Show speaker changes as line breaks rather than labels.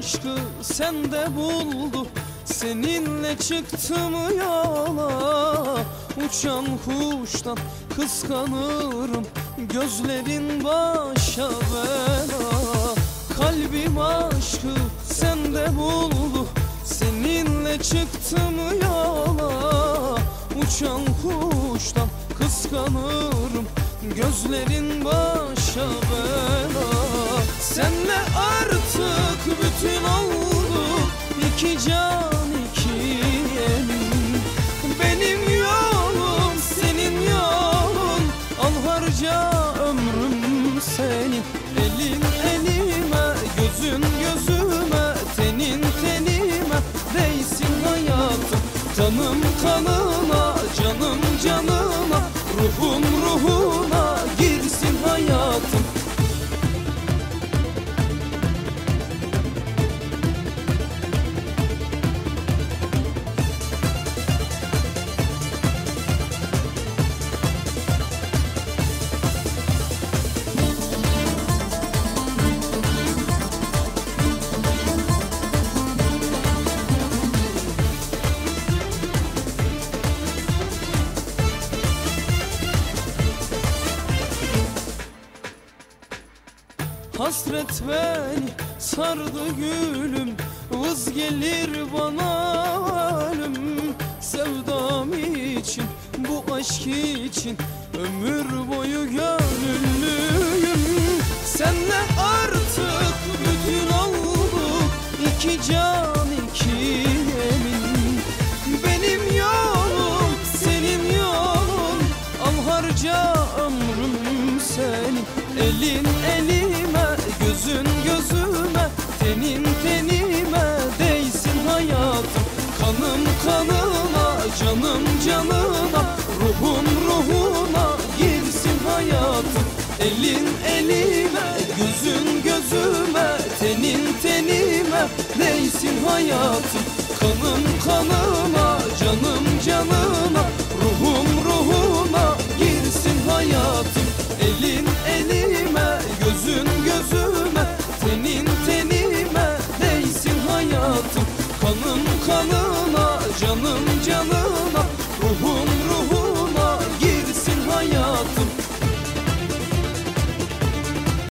aşkı sende buldu. Seninle çıktım yola. Uçan kuştan kıskanırım. Gözlerin başa bela. Kalbim aşkı sende buldu. Seninle çıktım yola. Uçan kuştan kıskanırım. Gözlerin başa bela. Senle bütün oldu iki can iki elim Benim yolum senin yolun. Al harca ömrüm senin Elin elime gözün gözüme. Tenin tenime değsin hayatım. Kanım kanıma canım canıma. Ruhum Hasret beni sardı gülüm Vız gelir bana ölüm Sevdam için bu aşk için Ömür boyu gönüllüyüm. Senle artık kanıma canım canıma Ruhum ruhuna girsin hayatım. Elin elime gözün gözüme Tenin tenime değsin hayatım? Kanım kanıma canım